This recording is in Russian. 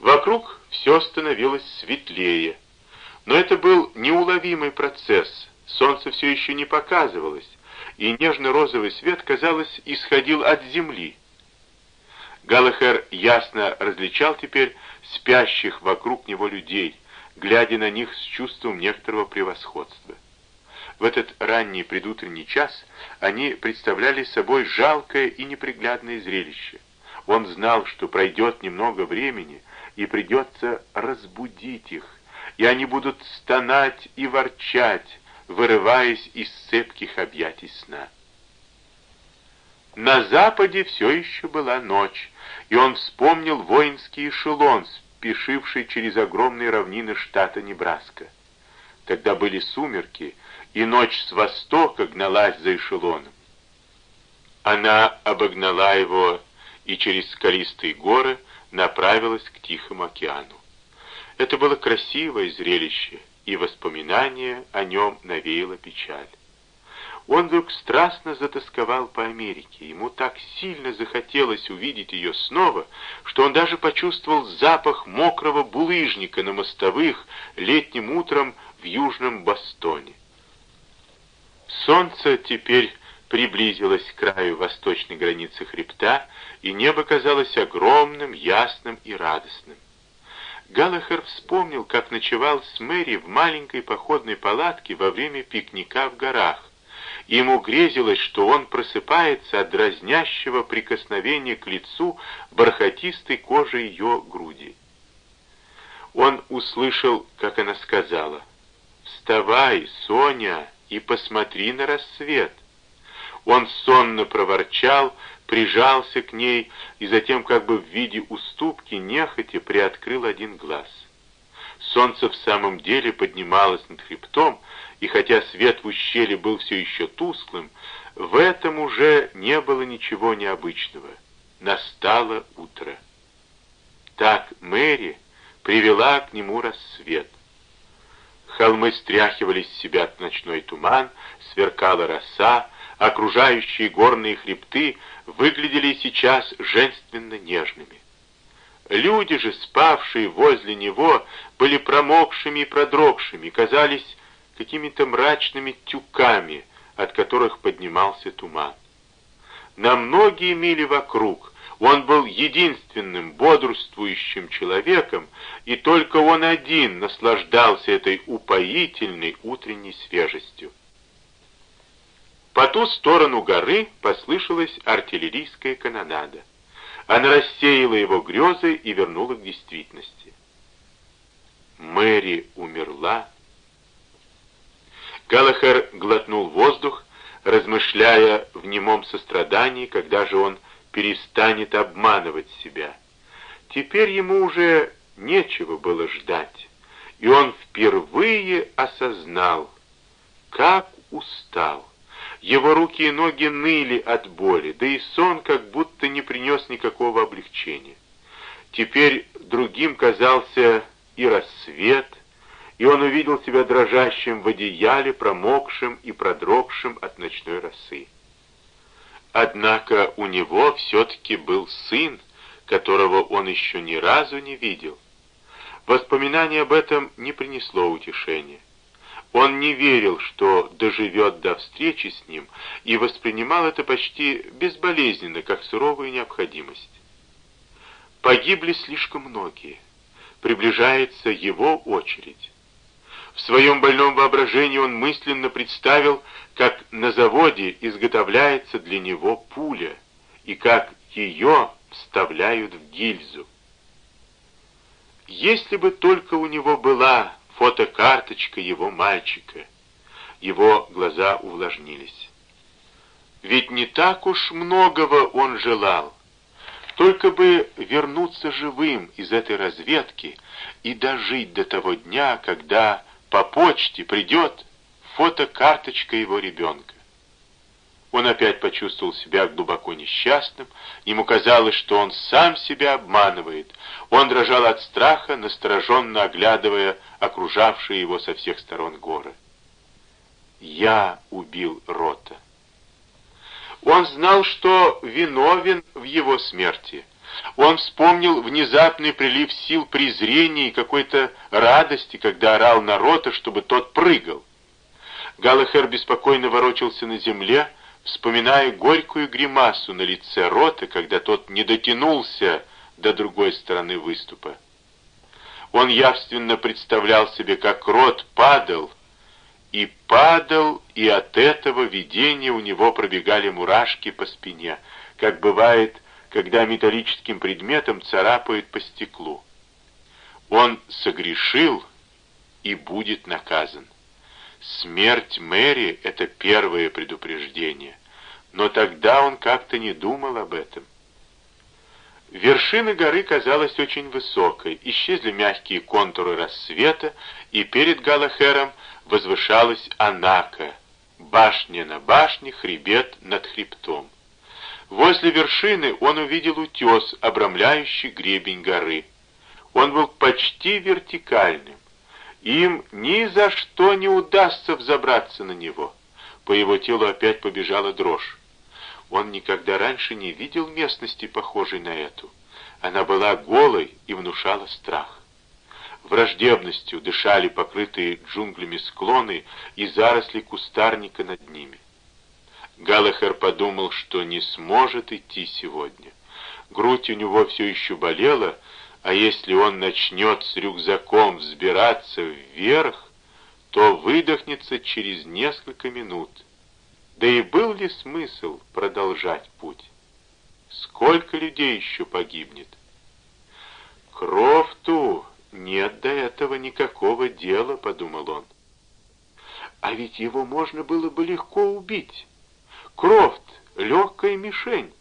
Вокруг все становилось светлее. Но это был неуловимый процесс. Солнце все еще не показывалось, и нежно-розовый свет, казалось, исходил от земли. Галахер ясно различал теперь спящих вокруг него людей, глядя на них с чувством некоторого превосходства. В этот ранний предутренний час они представляли собой жалкое и неприглядное зрелище. Он знал, что пройдет немного времени, и придется разбудить их, и они будут стонать и ворчать, вырываясь из цепких объятий сна. На западе все еще была ночь, и он вспомнил воинский эшелон, спешивший через огромные равнины штата Небраска. Тогда были сумерки, и ночь с востока гналась за эшелоном. Она обогнала его и через скалистые горы направилась к Тихому океану. Это было красивое зрелище, и воспоминание о нем навеяло печаль. Он вдруг страстно затасковал по Америке. Ему так сильно захотелось увидеть ее снова, что он даже почувствовал запах мокрого булыжника на мостовых летним утром в Южном Бостоне. Солнце теперь приблизилось к краю восточной границы хребта, и небо казалось огромным, ясным и радостным. Галлахер вспомнил, как ночевал с Мэри в маленькой походной палатке во время пикника в горах. Ему грезилось, что он просыпается от дразнящего прикосновения к лицу бархатистой кожи ее груди. Он услышал, как она сказала, «Вставай, Соня, и посмотри на рассвет». Он сонно проворчал, прижался к ней и затем, как бы в виде уступки, нехотя приоткрыл один глаз. Солнце в самом деле поднималось над хребтом, и хотя свет в ущелье был все еще тусклым, в этом уже не было ничего необычного. Настало утро. Так Мэри привела к нему рассвет. Холмы стряхивали с себя ночной туман, сверкала роса, окружающие горные хребты выглядели сейчас женственно нежными. Люди же, спавшие возле него, были промокшими и продрогшими, казались какими-то мрачными тюками, от которых поднимался туман. На многие мили вокруг он был единственным бодрствующим человеком, и только он один наслаждался этой упоительной утренней свежестью. По ту сторону горы послышалась артиллерийская канонада. Она рассеяла его грезы и вернула к действительности. Мэри умерла. Галахер глотнул воздух, размышляя в немом сострадании, когда же он перестанет обманывать себя. Теперь ему уже нечего было ждать, и он впервые осознал, как устал. Его руки и ноги ныли от боли, да и сон как будто не принес никакого облегчения. Теперь другим казался и рассвет, и он увидел себя дрожащим в одеяле, промокшим и продрогшим от ночной росы. Однако у него все-таки был сын, которого он еще ни разу не видел. Воспоминание об этом не принесло утешения. Он не верил, что доживет до встречи с ним, и воспринимал это почти безболезненно, как суровую необходимость. Погибли слишком многие. Приближается его очередь. В своем больном воображении он мысленно представил, как на заводе изготовляется для него пуля, и как ее вставляют в гильзу. Если бы только у него была фотокарточка его мальчика. Его глаза увлажнились. Ведь не так уж многого он желал. Только бы вернуться живым из этой разведки и дожить до того дня, когда по почте придет фотокарточка его ребенка. Он опять почувствовал себя глубоко несчастным, ему казалось, что он сам себя обманывает. Он дрожал от страха, настороженно оглядывая окружавшие его со всех сторон горы. «Я убил Рота». Он знал, что виновен в его смерти, Он вспомнил внезапный прилив сил презрения и какой-то радости, когда орал на Рота, чтобы тот прыгал. Галахер беспокойно ворочался на земле, вспоминая горькую гримасу на лице Рота, когда тот не дотянулся до другой стороны выступа. Он явственно представлял себе, как Рот падал, и падал, и от этого видения у него пробегали мурашки по спине, как бывает, когда металлическим предметом царапают по стеклу. Он согрешил и будет наказан. Смерть Мэри — это первое предупреждение, но тогда он как-то не думал об этом. Вершина горы казалась очень высокой, исчезли мягкие контуры рассвета, и перед Галахером возвышалась Анака, башня на башне, хребет над хребтом. Возле вершины он увидел утес, обрамляющий гребень горы. Он был почти вертикальным. Им ни за что не удастся взобраться на него. По его телу опять побежала дрожь. Он никогда раньше не видел местности, похожей на эту. Она была голой и внушала страх. Враждебностью дышали покрытые джунглями склоны и заросли кустарника над ними. Галахер подумал, что не сможет идти сегодня. Грудь у него все еще болела, а если он начнет с рюкзаком взбираться вверх, то выдохнется через несколько минут. Да и был ли смысл продолжать путь? Сколько людей еще погибнет? Крофту нет до этого никакого дела, подумал он. А ведь его можно было бы легко убить. Крофт — легкая мишень.